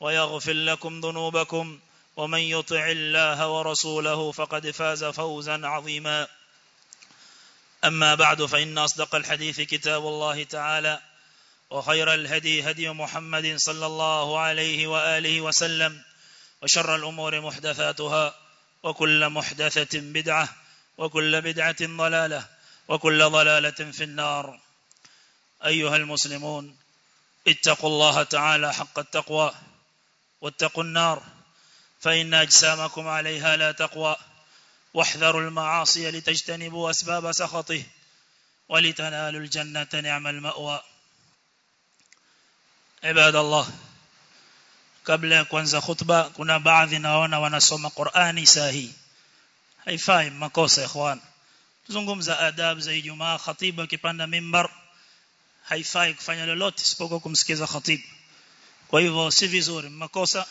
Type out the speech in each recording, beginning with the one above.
ويغفر لكم ذنوبكم ومن يطع الله ورسوله فقد فاز فوزا عظيما. أما بعد فإن أصدق الحديث كتاب الله تعالى وخير الهدي هدي محمد صلى الله عليه وآله وسلم وشر الأمور محدثاتها وكل محدثة بدعة وكل بدعة ضلالة وكل ضلالة في النار. أيها المسلمون اتقوا الله تعالى حق التقوى. واتقوا النار فإن أجسامكم عليها لا تقوى واحذروا المعاصي لتجتنبوا أسباب سخطه ولتنالوا الجنة نعم المأوى. عباد الله قبل أن كنز خطبة كنا بعضنا هنا ونسوم قرآن ساهي أي فاهم مكوس يا إخوان. تزنقم زا أداب زي جماعة خطيبة كيبان منبر. هاي فاي كفاني لولوت سبوكو كمسكي خطيب. Kwa hivyo si vizuri. Makosa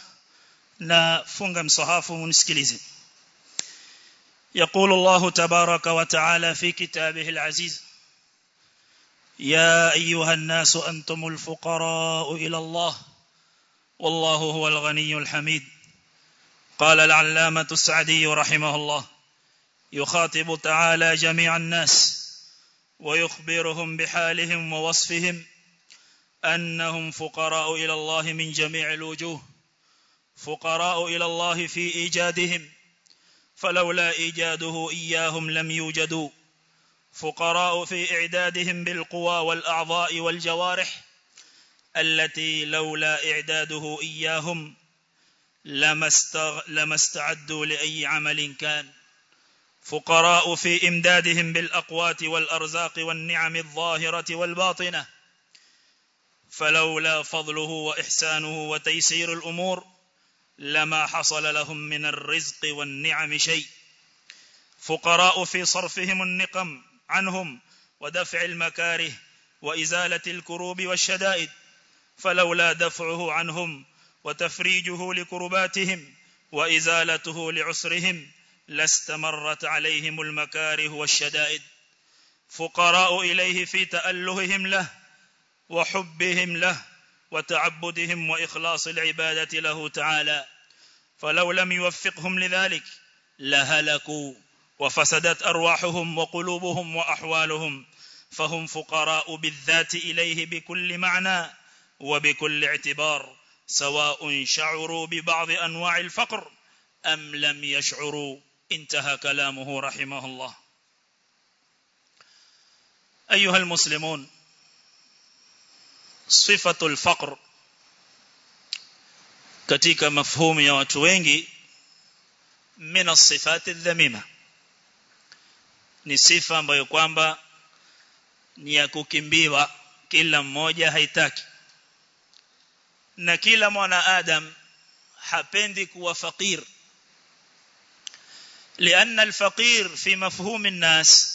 na funga msahafu unisikilize يقول الله تبارك وتعالى في كتابه العزيز يا أيها الناس أنتم الفقراء إلى الله والله هو الغني الحميد قال العلامة السعدي رحمه الله يخاطب تعالى جميع الناس ويخبرهم بحالهم ووصفهم أنهم فقراء إلى الله من جميع الوجوه فقراء إلى الله في إيجادهم فلولا إيجاده إياهم لم يوجدوا فقراء في إعدادهم بالقوى والأعضاء والجوارح التي لولا إعداده إياهم لما, استغ... لما استعدوا لأي عمل كان. فقراء في إمدادهم بالأقوات والأرزاق والنعم الظاهرة والباطنة فلولا فضله وإحسانه وتيسير الأمور لما حصل لهم من الرزق والنعم شيء. فقراء في صرفهم النقم عنهم ودفع المكاره وإزالة الكروب والشدائد فلولا دفعه عنهم وتفريجه لكرباتهم وإزالته لعسرهم لاستمرت عليهم المكاره والشدائد. فقراء إليه في تألههم له وحبهم له وتعبدهم وإخلاص العبادة له تعالى. فلو لم يوفقهم لذلك لهلكوا وفسدت أرواحهم وقلوبهم وأحوالهم. فهم فقراء بالذات إليه بكل معنى وبكل اعتبار سواء شعروا ببعض أنواع الفقر أم لم يشعروا. انتهى كلامه رحمه الله. أيها المسلمون صفة الفقر katika mafhumu ya watu wengi min as-sifat adh-dhamima ni sifa ambayo kwamba ni ya kukimbiwa kila mmoja haitaki na kila mwana adam hapendi kuwa fakir لأن الفقير في مفهوم الناس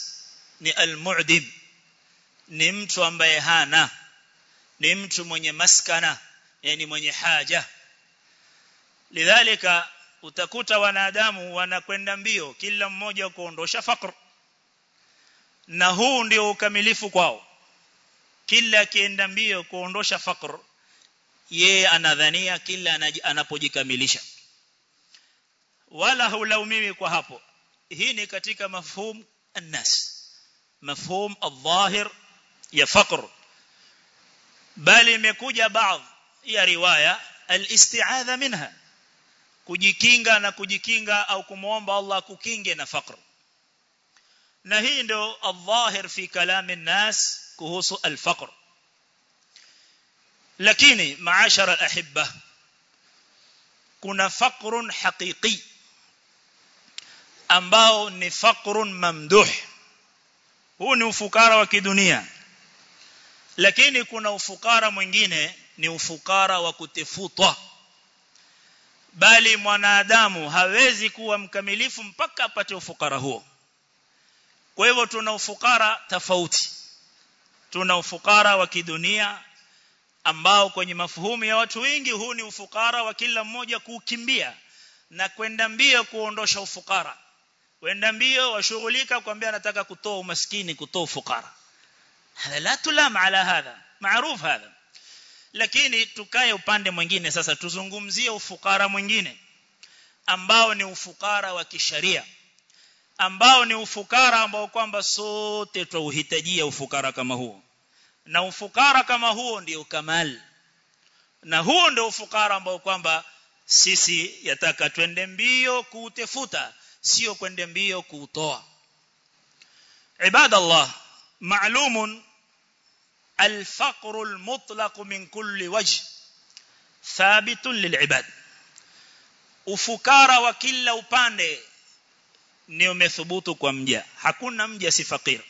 ni almu'dim ni mtu ambaye hana ni mtu mwenye maskana yani mwenye haja. Lidhalika utakuta wanadamu wanakwenda mbio kila mmoja kuondosha fakr na huu ndio ukamilifu kwao. Kila akienda mbio kuondosha fakr yeye anadhania kila anapojikamilisha. Wala hulaumiwi kwa hapo. Hii ni katika mafhum annas mafhum adh-dhahir ya fakr بل يمكوجا بعض. يا رواية الاستعاذة منها. كجيكينغا نا كجيكينغا أو كموانبا الله كجيكينغي نا فقر نهيندو الظاهر في كلام الناس كهوسو الفقر لكن معاشر الأحبة كنا فقر حقيقي أنباو نفقر ممدوح هو نفكار وكدنيا lakini kuna ufukara mwingine ni ufukara wa kutefutwa. Bali mwanadamu hawezi kuwa mkamilifu mpaka apate ufukara huo. Kwa hivyo tuna ufukara tofauti. Tuna ufukara wa kidunia ambao kwenye mafuhumu ya watu wengi huu ni ufukara wa kila mmoja kukimbia na kwenda mbio kuondosha ufukara. Kwenda mbio washughulika kwambia nataka kutoa umaskini kutoa ufukara la tulam ala hadha maarufu hadha lakini tukae upande mwingine. Sasa tuzungumzie ufukara mwingine. Ambao ni ufukara wa kisharia. Ambao ni ufukara ambao kwamba sote tuuhitajia ufukara kama huo. Na ufukara kama huo ndio kamal. Na huo ndio ufukara ambao kwamba sisi yataka twende mbio kuutefuta sio kwende mbio kuutoa. Ibadallah ma'lumun الفقر المطلق من كل وجه ثابت للعباد ufukara wa kila upande ni umethubutu kwa mja hakuna mja si fakir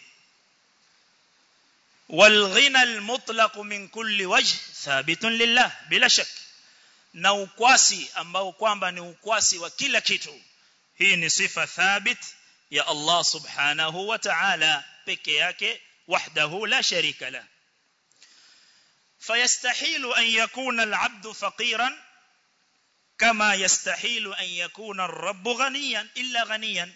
والغنى المطلق من كل وجه ثابت لله بلا شك na ukwasi ambao kwamba ni ukwasi wa kila kitu hii ni sifa thabit ya Allah subhanahu wa ta'ala peke yake wahdahu la sharika la فيستحيل أن يكون العبد فقيرا كما يستحيل أن يكون الرب غنيا إلا غنيا.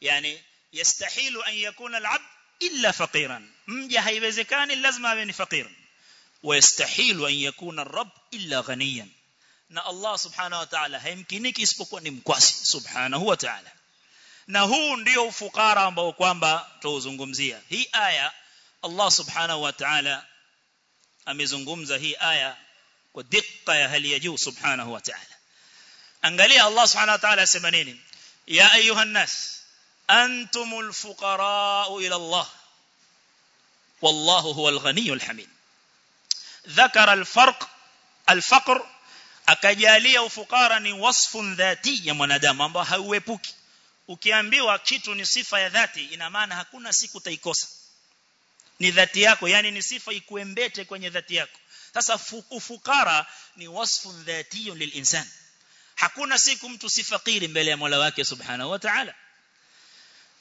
يعني يستحيل أن يكون العبد إلا فقيرا. مجهي بزكان اللزمة بين فقير. ويستحيل أن يكون الرب إلا غنيا. نا الله سبحانه وتعالى هيمكنك يسبقوا نمكواسي سبحانه وتعالى. نا هو ndio ufukara ambao kwamba tuzungumzia hii aya Allah subhanahu amezungumza hii aya kwa dikka ya hali ya juu subhanahu wa ta'ala angalia Allah subhanahu wa ta'ala asema nini ya ayuha nas antumul fuqara ila Allah wallahu huwal ghaniyul hamid ذكر الفرق الفقر akajalia ufukara ni wasfun dhati ya mwanadamu ambao hauepuki ukiambiwa kitu ni sifa ya dhati ina maana hakuna siku utaikosa ni dhati yako yani ni sifa ikuembete kwenye dhati yako sasa ufukara ni wasfun dhatiyun lilinsan hakuna siku mtu si fakiri mbele ya Mola wake subhanahu wa ta'ala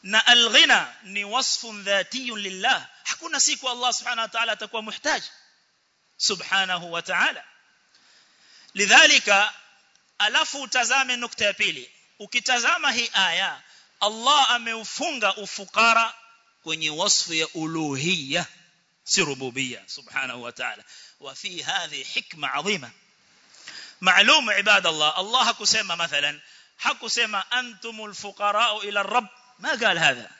na alghina ni wasfun dhatiyun lillah hakuna siku Allah subhanahu wa ta'ala atakuwa muhtaji subhanahu wa ta'ala lidhalika alafu utazame nukta ya pili ukitazama hii aya Allah ameufunga ufukara kwenye wasfu ya uluhiyya si سبحانه وتعالى وفي هذه حكمة عظيمة معلوم عباد الله الله كسمى مثلا حق سيما أنتم الفقراء إلى الرب ما قال هذا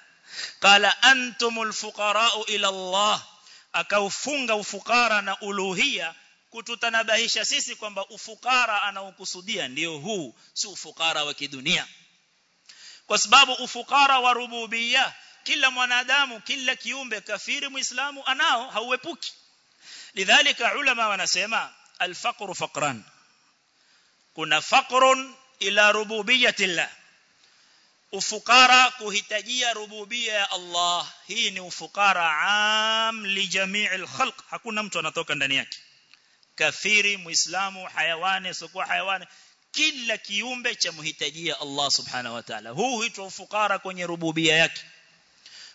قال أنتم الفقراء إلى الله أكو فنغ وفقارة ألوهية كتو تنبهش سيسي كمبا بأفقار أنا وكسوديا نيوهو سو فقارة وكدنيا وسباب أفقار وربوبية كل مانادامو كلا كيوم بكافير مسلم أنا هو بوك لذلك علماء ونسيما الفقر فقران كنا فقر إلى ربوبية الله أفقارا كهتجي ربوبية الله هين أفقارا عام لجميع الخلق حكونا متو نتوك اندنياك كافير مسلم حيوان سكو حيوان كلا كيوم بكافير مهتجي الله سبحانه وتعالى هو هتو أفقارا كوني ربوبية يكي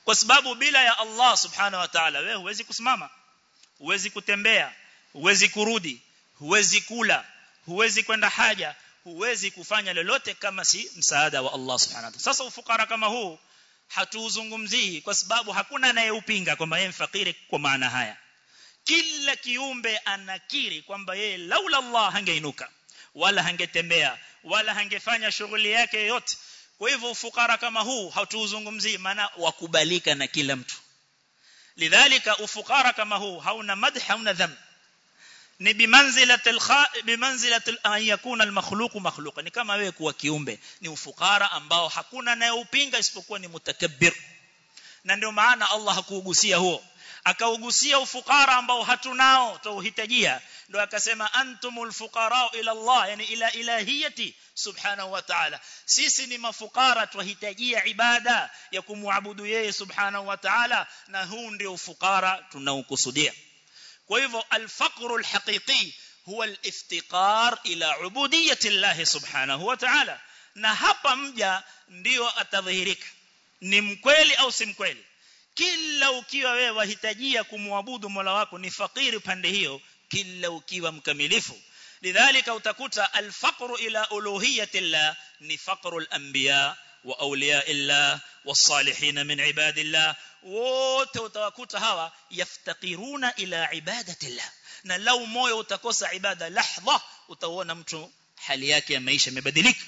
kwa sababu bila ya Allah subhanahu wa ta'ala wewe huwezi kusimama huwezi kutembea huwezi kurudi huwezi kula huwezi kwenda haja huwezi kufanya lolote kama si msaada wa Allah subhanahu wa ta'ala. Sasa ufukara kama huu hatuuzungumzii kwa sababu hakuna anayeupinga kwamba yeye mfakiri kwa maana haya. Kila kiumbe anakiri kwamba yeye laula Allah hangeinuka wala hangetembea wala hangefanya shughuli yake yote kwa hivyo ufukara kama huu hatuuzungumzii maana wakubalika na kila mtu lidhalika ufukara kama huu hauna madh hauna dham ni bimanzilati alkha bimanzilati an yakuna almakhluq makhluqa ni kama wewe kuwa kiumbe ni ufukara ambao hakuna anayeupinga isipokuwa ni mutakabbir na ndio maana Allah hakuugusia huo akaugusia ufukara ambao hatunao tauhitajia ndio akasema antumul fuqara ila Allah yani ila ilahiyati subhanahu wa ta'ala sisi ni mafukara tuhitajia ibada ya kumwabudu yeye subhanahu wa ta'ala na huu ndio ufukara tunaokusudia kwa hivyo alfaqru alhaqiqi huwa aliftiqar ila ubudiyyati Allah subhanahu wa ta'ala na hapa mja ndio atadhihirika ni mkweli au si mkweli kila ukiwa wewe wahitajia kumwabudu Mola wako ni fakiri pande hiyo kila ukiwa mkamilifu lidhalika utakuta alfaqru ila uluhiyyati llah ni faqru alanbiya wa awliya illah wasalihin min ibadillah wote utawakuta hawa yaftaqiruna ila ibadati llah na lau moyo utakosa ibada lahdha utaona mtu hali yake ya maisha imebadilika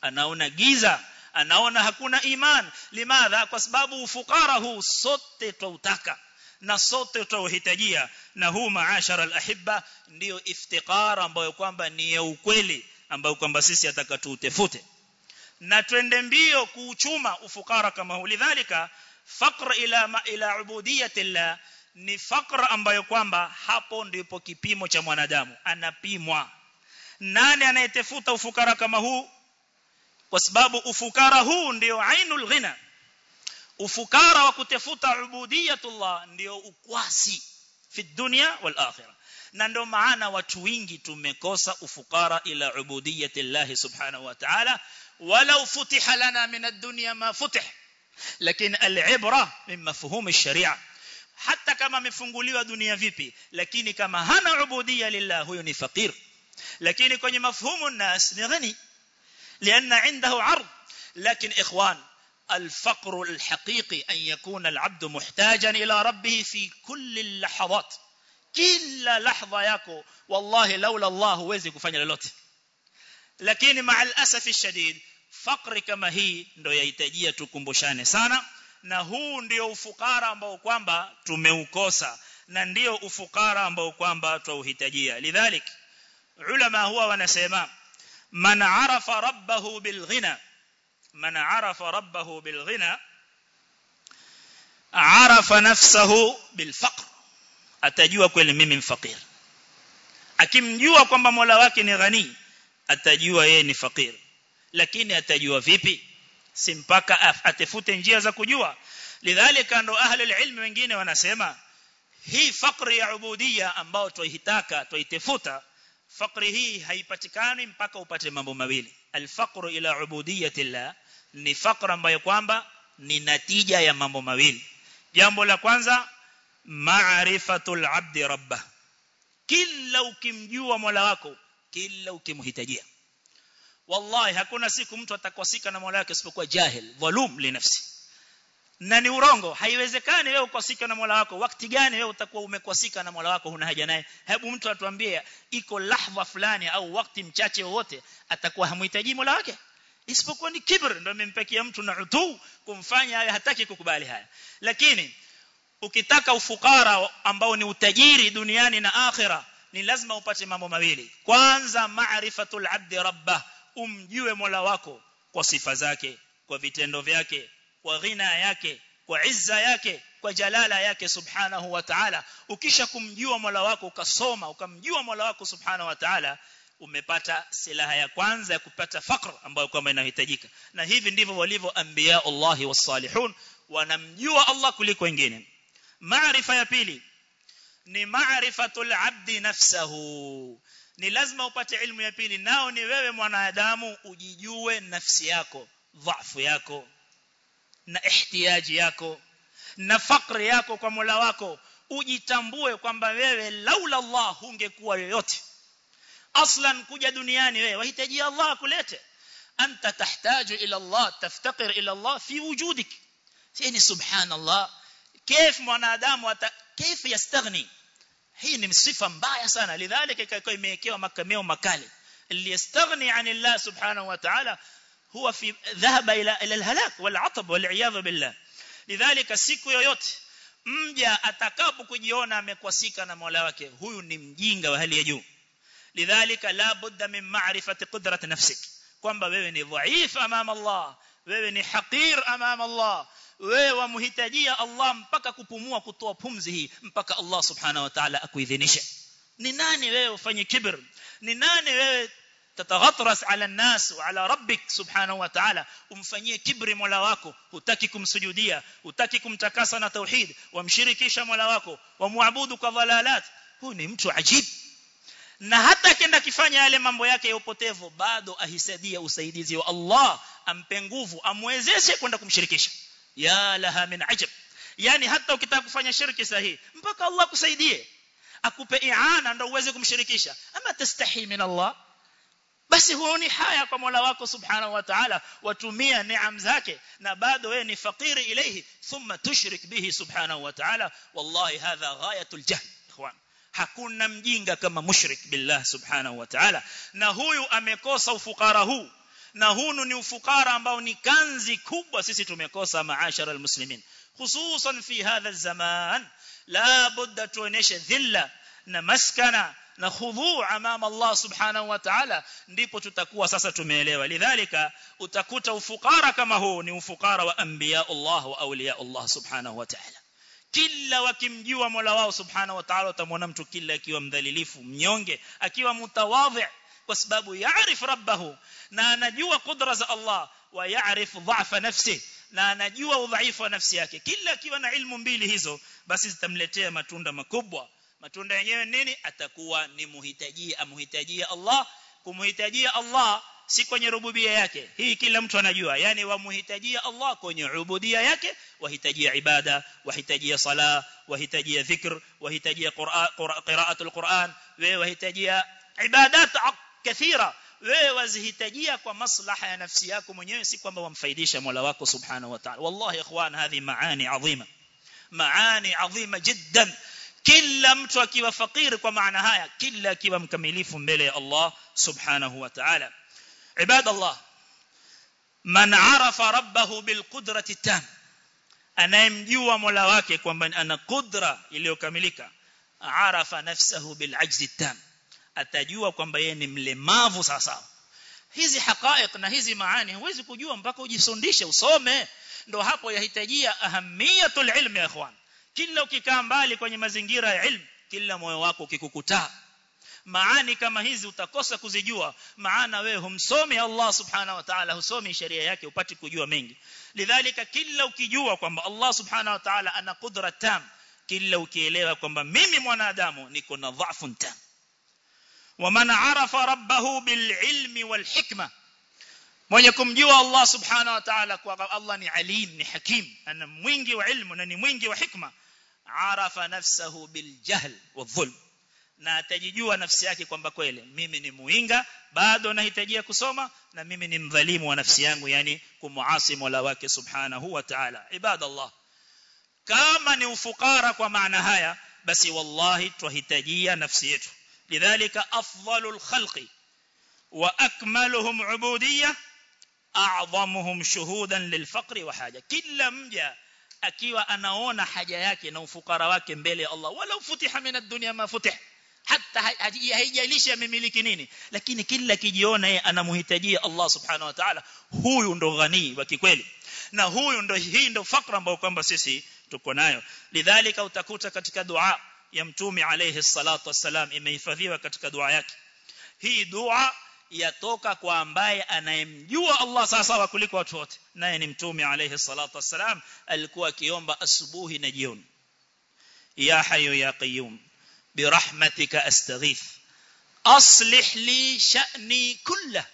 anaona giza anaona hakuna iman. Limadha? Kwa sababu ufukara huu sote twautaka na sote twauhitajia na huu maashara alahibba ndiyo iftiqara ambayo kwamba ni ya ukweli ambayo kwamba sisi atakatutefute na twende mbio kuuchuma ufukara kama huu. Lidhalika faqr ila ila ubudiyati llah ni faqra ambayo kwamba hapo ndipo kipimo cha mwanadamu. Anapimwa. Nani anayetefuta ufukara kama huu kwa sababu ufukara huu ndio ainul ghina ufukara wa kutafuta ubudiyatullah ndio ukwasi fi dunya wal akhirah na ndio maana watu wengi tumekosa ufukara ila ubudiyatillah subhanahu wa ta'ala walau futiha lana min ad-dunya ma futih lakini al-ibra min mafhum ash-sharia hata kama amefunguliwa dunia vipi lakini kama hana ubudiyya lillah huyo ni fakir lakini kwenye mafhumu nas ni ghani لأن عنده عرض لكن إخوان الفقر الحقيقي أن يكون العبد محتاجا إلى ربه في كل اللحظات كل لحظة yako والله لولا الله huwezi kufanya lolote lakini مع الأسف الشديد فقر kama hii ndio yahitajia tukumbushane sana na huu ndio ufukara ambao kwamba tumeukosa na ndio ufukara ambao kwamba twauhitajia lidhalik ulama huwa wanasema من عرف ربه بالغنى من عرف ربه بالغنى عرف نفسه بالفقر atajua kweli mimi mfakir akimjua kwamba Mola wake ni ghani atajua yeye ni fakir lakini atajua vipi si mpaka atafute njia za kujua lidhalika ndo ahli ilmu wengine wanasema hii fakri ya ubudiyya ambao twaihitaka twaitefuta fakri hii haipatikani mpaka upate mambo mawili alfaqru ila ubudiyatillah ni fakra ambayo kwamba ni natija ya mambo mawili jambo la kwanza maarifatul abdi rabbah kila ukimjua Mola wako kila ukimhitajia wallahi hakuna siku mtu atakwasika na Mola wake isipokuwa jahil dhalum li nafsi na ni urongo haiwezekani wewe ukosika na Mola wako wakati gani wewe utakuwa umekwasika na Mola wako huna haja naye hebu mtu atuambie iko lahadha fulani au wakati mchache wowote atakuwa hamhitaji Mola wake isipokuwa ni kibr ndio imempekia mtu na utu kumfanya awe hataki kukubali haya lakini ukitaka ufukara ambao ni utajiri duniani na akhira ni lazima upate mambo mawili kwanza maarifatul abdi rabbah umjue Mola wako kwa sifa zake kwa vitendo vyake kwa ghina yake kwa izza yake kwa jalala yake subhanahu wa ta'ala ukisha kumjua Mola wako ukasoma ukamjua Mola wako subhanahu wa ta'ala umepata silaha ya kwanza ya kupata fakr ambayo kwamba inahitajika na hivi ndivyo walivyo anbiya Allah wasalihun wanamjua Allah kuliko wengine maarifa ya pili ni maarifatul abdi nafsahu ni lazima upate ilmu ya pili nao ni wewe mwanadamu ujijue nafsi yako dhaifu yako na ihtiyaji yako na fakri yako kwa Mola wako ujitambue kwamba wewe laula Allah hungekuwa yoyote aslan kuja duniani wewe wahitaji Allah kulete anta tahtaju ila Allah taftaqir ila Allah fi wujudik yani subhanallah كيف mwanadamu كيف yastaghni hii ni sifa mbaya sana lidhalika ikaikuwa imewekewa makameo makali اللي يستغني عن الله سبحانه هو في ذهب إلى إلى الهلاك والعطب والعياذ بالله لذلك siku yoyote mja atakapo kujiona amekwasika na Mola wake huyu ni mjinga wa hali ya juu lidhalika la budda min ma'rifati qudrat nafsik kwamba wewe ni dhaif amama Allah wewe ni haqir amama Allah wewe wamhitajia Allah mpaka kupumua kutoa pumzi hii mpaka Allah subhanahu wa ta'ala akuidhinishe ni nani wewe ufanye kibr ni nani wewe tataghatras ala الناس وعلى ربك سبحانه وتعالى umfanyie kibri mola wako hutaki kumsujudia hutaki kumtakasa na tauhid wamshirikisha mola wako wamwabudu kwa dhalalat huyu ni mtu ajib na hata akienda kifanya yale mambo yake ya upotevu bado ahisadia usaidizi wa Allah ampe nguvu amwezeshe kwenda kumshirikisha ya laha min ajab yani hata ukitaka kufanya shirki sahihi mpaka Allah kusaidie akupe iana ndio uweze kumshirikisha ama tastahi min Allah basi huoni haya kwa Mola wako subhanahu wa ta'ala watumia neema zake na bado wewe ni fakiri ilayhi thumma tushrik bihi subhanahu wa ta'ala wallahi hadha ghayatul jahl ikhwan hakuna mjinga kama mushrik billah subhanahu wa ta'ala na huyu amekosa ufukara huu na hunu ni ufukara ambao ni kanzi kubwa sisi tumekosa maashara almuslimin hususan fi hadha zaman la budda tuoneshe dhilla na maskana na khudhu amama Allah subhanahu wa ta'ala ndipo tutakuwa sasa tumeelewa lidhalika utakuta ufukara kama huu ni ufukara wa anbiya Allah wa awliya Allah subhanahu wa ta'ala kila wakimjua Mola wao subhanahu wa ta'ala utamwona mtu kila akiwa mdhalilifu mnyonge akiwa mutawadhi kwa sababu yaarif rabbahu na anajua kudra za Allah wa yaarif dha'fa nafsi na anajua udhaifu wa nafsi yake kila akiwa na ilmu mbili hizo basi zitamletea matunda makubwa matunda yenyewe nini atakuwa ni muhitajia amhitajia Allah kumhitajia Allah si kwenye rububia yake hii kila mtu anajua yani wamhitajia Allah kwenye ubudia yake wahitajia ibada wahitajia sala wahitajia dhikr wahitajia qiraatul Qur'an wewe wahitajia ibadat kathira wewe wazihitajia kwa maslaha ya nafsi yako mwenyewe si kwamba wamfaidisha Mola wako subhanahu wa ta'ala wallahi ikhwan hadhi maani adhima maani adhima jiddan kila mtu akiwa fakiri kwa maana haya kila akiwa mkamilifu mbele ya Allah subhanahu wa ta'ala ibad Allah man arafa rabbahu bil qudrati tam anayemjua Mola wake kwamba ana kudra iliyokamilika arafa nafsahu bil ajzi tam atajua kwamba yeye ni mlemavu sasa hizi haqaiq na hizi maani huwezi kujua mpaka ujisondishe usome ndo hapo yahitajia ahamiyatul ilmi ya ikhwan kila ukikaa mbali kwenye mazingira ya ilmu kila moyo wako ukikukutaa maani kama hizi utakosa kuzijua maana wewe humsomi Allah subhanahu wa ta'ala husomi sheria yake upati kujua mengi lidhalika kila ukijua kwamba Allah subhanahu wa ta'ala ana kudra tam kila ukielewa kwamba mimi mwanadamu niko na dhaifu tam ومن عرف ربه بالعلم والحكمه mwenye kumjua Allah subhanahu wa ta'ala kwa Allah ni alim ni hakim ana mwingi wa ilmu na ni mwingi wa hikma arafa nafsahu bil jahl wadhulm na atajijua nafsi yake kwamba kweli mimi ni muinga bado nahitajia kusoma na mimi ni mdhalimu wa nafsi yangu yani kumuasi Mola wake subhanahu wa ta'ala ibadallah kama ni ufukara kwa maana haya basi wallahi tuhitajia nafsi yetu lidhalika afdalul khalqi wa akmaluhum ubudiyya a'dhamuhum shuhudan lilfaqri wa haja kila mja akiwa anaona haja yake na ufukara wake mbele ya Allah wala futiha min ad-dunya ma futih hata haijalishi amemiliki nini lakini kila kijiona yeye anamhitajia Allah subhanahu wa ta'ala huyu ndo ghani wa kikweli na huyu ndo hii ndo fakra ambayo kwamba sisi tuko nayo lidhalika utakuta katika dua ya mtume alayhi salatu wassalam imehifadhiwa katika dua yake hii dua yatoka kwa ambaye anayemjua Allah sawa sawa kuliko watu wote naye ni mtume alayhi salatu wassalam alikuwa akiomba asubuhi na jioni ya hayyu ya qayyum birahmatika astaghith aslih li sha'ni kullah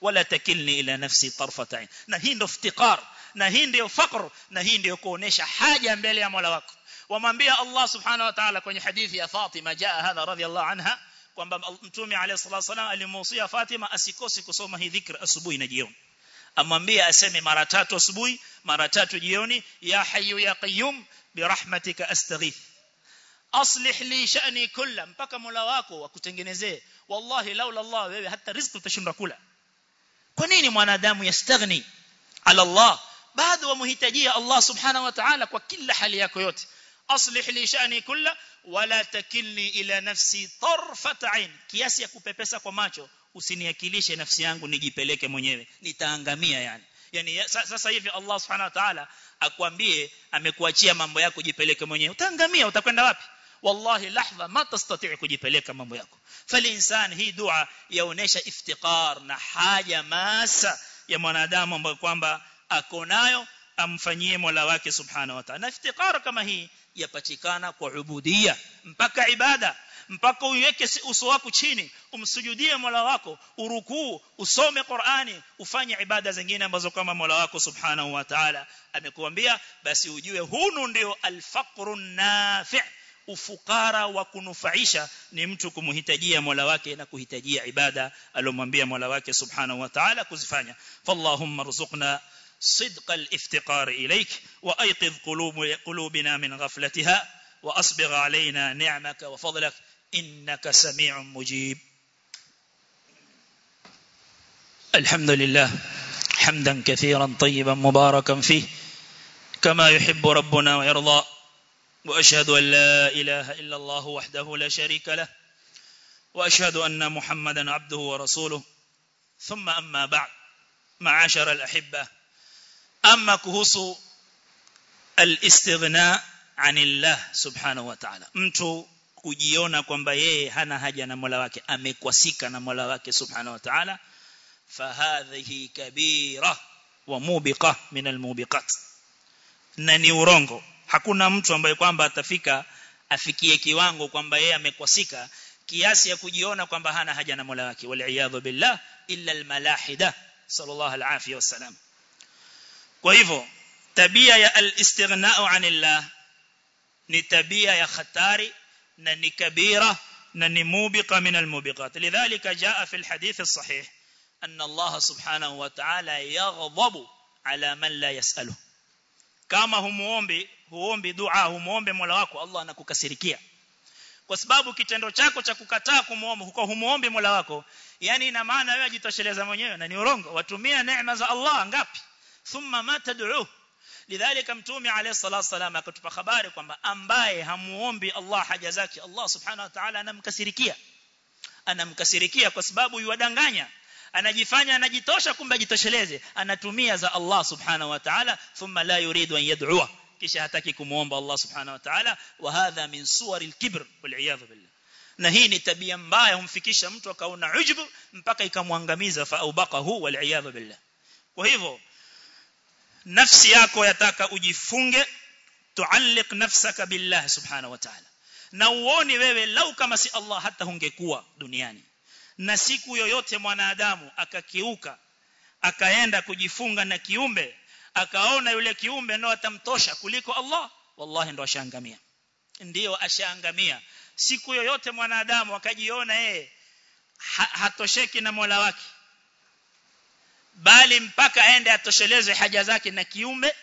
wala takilni ila nafsi tarfat ain na hii ndio iftiqar na hii ndio faqr na hii ndio kuonesha haja mbele ya Mola wako wamwambia Allah subhanahu wa ta'ala kwenye hadithi ya Fatima jaa hadha radhiyallahu anha kwamba mtume alayhi salatu wasallam alimuhusia Fatima asikose kusoma hii dhikr asubuhi na jioni amwambia aseme mara tatu asubuhi mara tatu jioni ya hayyu ya qayyum birahmatika astaghith aslih li sha'ni kullah mpaka Mola wako akutengenezee wallahi laula Allah wewe hata riziki utashindwa kula kwa nini mwanadamu yastaghni ala Allah bado wamhitajia Allah subhanahu wa ta'ala kwa kila hali yako yote aslih li sha'ni kulla wala takilni ila nafsi tarfat ain kiasi ya kupepesa kwa macho usiniakilishe nafsi yangu nijipeleke mwenyewe nitaangamia yani yani sasa hivi Allah subhanahu wa ta'ala akwambie amekuachia mambo yako jipeleke mwenyewe utaangamia utakwenda wapi wallahi lahdha ma tastati' kujipeleka mambo yako falinsan hii dua yaonesha iftiqar na haja masa ya mwanadamu ambayo kwamba ako nayo amfanyie Mola wake subhanahu wa ta'ala na iftiqar kama hii yapatikana kwa ubudia mpaka ibada mpaka uweke uso wako chini umsujudie Mola wako urukuu usome Qur'ani ufanye ibada zingine ambazo kama Mola wako subhanahu wa ta'ala amekuambia basi ujue hunu ndio alfaqrun nafi' ufukara wa kunufaisha ni mtu kumhitajia Mola wake na kuhitajia ibada alomwambia Mola wake subhanahu wa ta'ala kuzifanya fallahumma rzuqna صدق الافتقار إليك وأيقظ قلوب قلوبنا من غفلتها وأصبغ علينا نعمك وفضلك إنك سميع مجيب. الحمد لله حمدا كثيرا طيبا مباركا فيه كما يحب ربنا ويرضى وأشهد أن لا إله إلا الله وحده لا شريك له وأشهد أن محمدا عبده ورسوله. ثم أما بعد معاشر الأحبة أما كهوس الاستغناء عن الله سبحانه وتعالى mtu kujiona kwamba yeye hana haja na Mola wake amekwasika na Mola wake subhanahu wa ta'ala fahadhihi kabira wa mubiqa min almubiqat na ni urongo hakuna mtu ambaye kwamba atafika afikie kiwango kwamba yeye amekwasika kiasi ya kujiona kwamba hana haja na Mola wake wal billah illa almalahida sallallahu alaihi wasallam kwa hivyo tabia ya al-istighna'u 'anillah ni tabia ya khatari na ni kabira na ni mubiqa min al-mubiqat lidhalika jaa fi al-hadith as-sahih anna Allah subhanahu wa ta'ala yaghdabu ala man la yas'aluhu kama humuombi huombi dua humuombe Mola wako Allah anakukasirikia kwa sababu kitendo chako cha kukataa kumuomba huko humuombe Mola wako yani ina maana wewe jitosheleza mwenyewe na ni urongo watumia neema za Allah ngapi thumma ma tad'uhu lidhalika mtume alayhi salatu wasalam akatupa habari kwamba ambaye hamuombi Allah haja zake Allah subhanahu wa ta'ala anamkasirikia anamkasirikia kwa sababu yuwadanganya anajifanya anajitosha kumbe ajitosheleze anatumia za Allah subhanahu wa ta'ala thumma la yuridu an yad'uwa kisha hataki kumuomba Allah subhanahu wa ta'ala wa hadha min suwar al-kibr wal iyad billah na hii ni tabia mbaya humfikisha mtu akaona ujubu mpaka ikamwangamiza fa aubaqahu wal iyad billah kwa hivyo nafsi yako yataka ujifunge tualliq nafsaka billah subhanahu wa ta'ala. Na uone wewe lau kama si Allah hata hungekuwa duniani. Na siku yoyote mwanadamu akakiuka akaenda kujifunga na kiumbe akaona yule kiumbe ndo atamtosha kuliko Allah wallahi ndo ashaangamia ndiyo ashaangamia siku yoyote mwanadamu akajiona yeye hatosheki na Mola wake bali mpaka aende atosheleze haja zake na kiume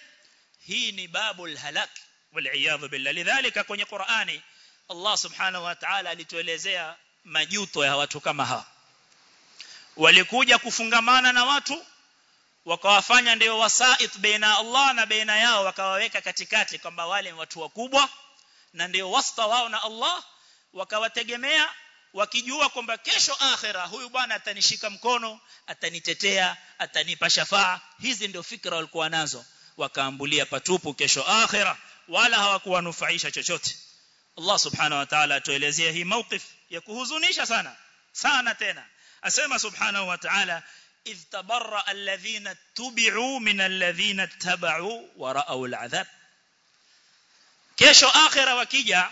hii ni babul halak wal billah. Lidhalika kwenye Qur'ani Allah subhanahu wa ta'ala alituelezea majuto ya watu kama hawa. Walikuja kufungamana na watu wakawafanya ndio wasait baina Allah na baina yao wakawaweka katikati kwamba wale watu wakubwa na ndio wasta wao na Allah wakawategemea wakijua kwamba kesho akhera huyu bwana atanishika mkono atanitetea atanipa shafaa hizi ndio fikra walikuwa nazo wakaambulia patupu kesho akhira wala hawakuwanufaisha chochote Allah subhanahu wa ta'ala atuelezea hii mawqif ya kuhuzunisha sana sana tena asema subhanahu wa ta'ala idh tabarra alladhina tubi'u min alladhina tabau wa ra'aw al'adhab kesho akhira wakija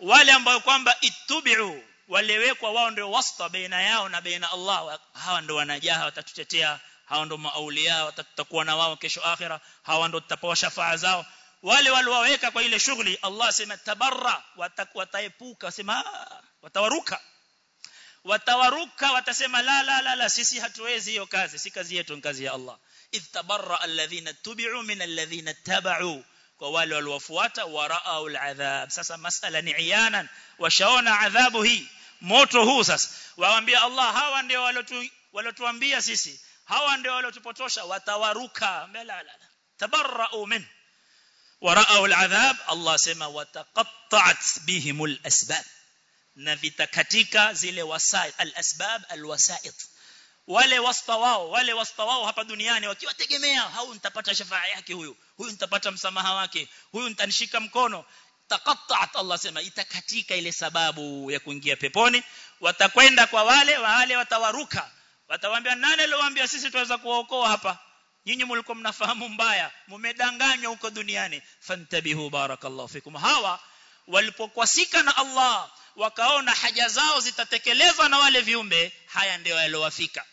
wale ambao kwamba itubi'u walewekwa wao ndio wasta baina yao na baina Allah hawa ndio wanajaha watatutetea hawa ndio maaulia watatakuwa na wao kesho akhira hawa ndio tutapewa shafaa zao wale walioweka kwa ile shughuli Allah sema tabarra wataepuka sema watawaruka watawaruka watasema la la la la sisi hatuwezi hiyo kazi si kazi yetu ni kazi ya Allah idh tabarra alladhina tubi'u min alladhina tabau kwa wale waliofuata wara'u al'adhab sasa masala ni iyanan washaona adhabu hii moto huu sasa waambia Allah hawa ndio walotu walotuambia sisi hawa ndio walotupotosha watawaruka la la tabarra'u min warau al'adhab Allah sema wataqatta'at bihimul asbab na vitakatika zile wasaid al-asbab al-wasa'id wale wasta wao wale wasta wao hapa duniani wakiwategemea hau nitapata shafaa yake huyu huyu nitapata msamaha wake huyu nitanishika mkono. Taqatta'at Allah sema itakatika ile sababu ya kuingia peponi. Watakwenda kwa wale wale watawaruka. Watawaambia nani aliyowaambia sisi tuweza kuwaokoa hapa? Nyinyi mlikuwa mnafahamu mbaya mmedanganywa huko duniani. Fantabihu barakallahu fikum. Hawa walipokwasika na Allah wakaona haja zao zitatekelezwa na wale viumbe haya ndio yalowafika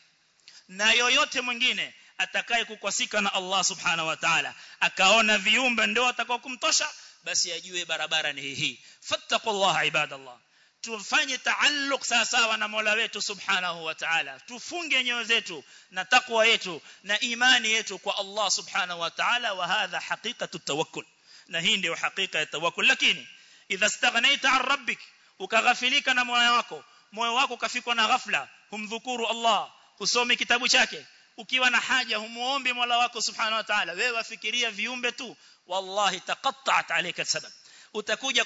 na yoyote mwingine atakaye kukwasika na Allah subhanahu wa ta'ala akaona viumbe ndio watakao kumtosha basi ajue barabara ni hii fattaqullaha ibadallah tufanye taalluq sawa sawa na Mola wetu subhanahu wa ta'ala tufunge nyoyo zetu na takwa yetu na imani yetu kwa Allah subhanahu wa ta'ala wa hadha haqiqatu tawakkul na hii ndio hakika ya tawakkul lakini idha staghnaita an rabbik ukaghafilika na moyo wako moyo wako kafikwa na ghafla humdhukuru Allah husomi kitabu chake ukiwa na haja humuombi Mola wako subhanahu wa ta'ala wewe wafikiria viumbe tu wallahi taqatta'at alayka sabab utakuja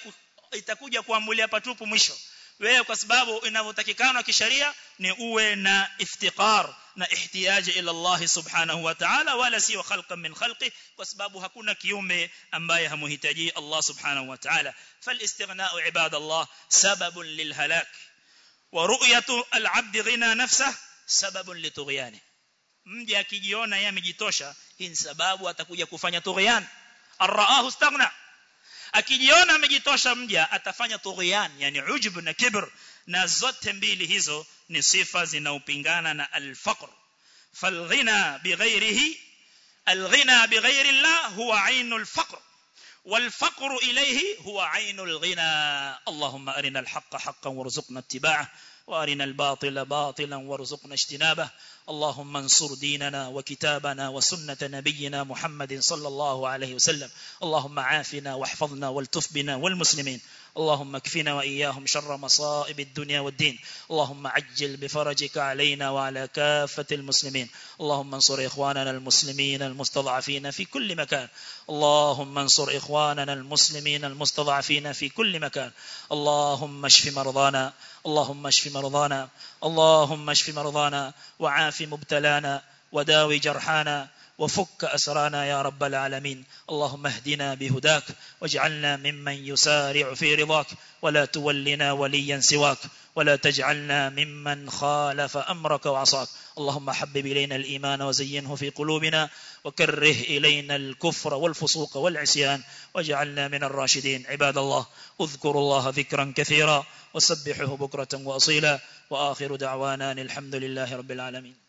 itakuja kuambulia patupu mwisho wewe kwa sababu inavyotakikana kisheria ni uwe na iftiqar na ihtiyaji ila Allah subhanahu wa ta'ala wala sio khalqan min khalqi kwa sababu hakuna kiumbe ambaye hamuhitaji Allah subhanahu wa ta'ala فالاستغناء عباد الله سبب للهلاك ورؤيه العبد غنى نفسه سبب لطغيانه mja akijiona yeye amejitosha hii ni sababu atakuja kufanya tughyan arraahu istaghna akijiona amejitosha mja atafanya tughyan yani ujub na kibr na zote mbili hizo ni sifa zinaupingana na al-faqr falghina bighairihi الغنى بغير الله هو عين الفقر والفقر إليه هو عين الغنى اللهم أرنا الحق حقا وارزقنا اتباعه وارنا الباطل باطلا وارزقنا اجتنابه. اللهم انصر ديننا وكتابنا وسنة نبينا محمد صلى الله عليه وسلم. اللهم عافنا واحفظنا والتف بنا والمسلمين. اللهم اكفنا وإياهم شر مصائب الدنيا والدين. اللهم عجل بفرجك علينا وعلى كافة المسلمين. اللهم انصر إخواننا المسلمين المستضعفين في كل مكان. اللهم انصر إخواننا المسلمين المستضعفين في كل مكان. اللهم اشف مرضانا. اللهم اشف مرضانا. اللهم اشف مرضانا. وعاف مبتلانا. وداوي جرحانا. وفك أسرانا يا رب العالمين. اللهم اهدنا بهداك واجعلنا ممن يسارع في رضاك ولا تولنا وليا سواك ولا تجعلنا ممن خالف أمرك وعصاك. اللهم حبب إلينا الإيمان وزينه في قلوبنا وكره إلينا الكفر والفسوق والعصيان واجعلنا من الراشدين. عباد الله اذكروا الله ذكرا كثيرا وسبحه بكرة وأصيلا. وآخر دعوانا الحمد لله رب العالمين.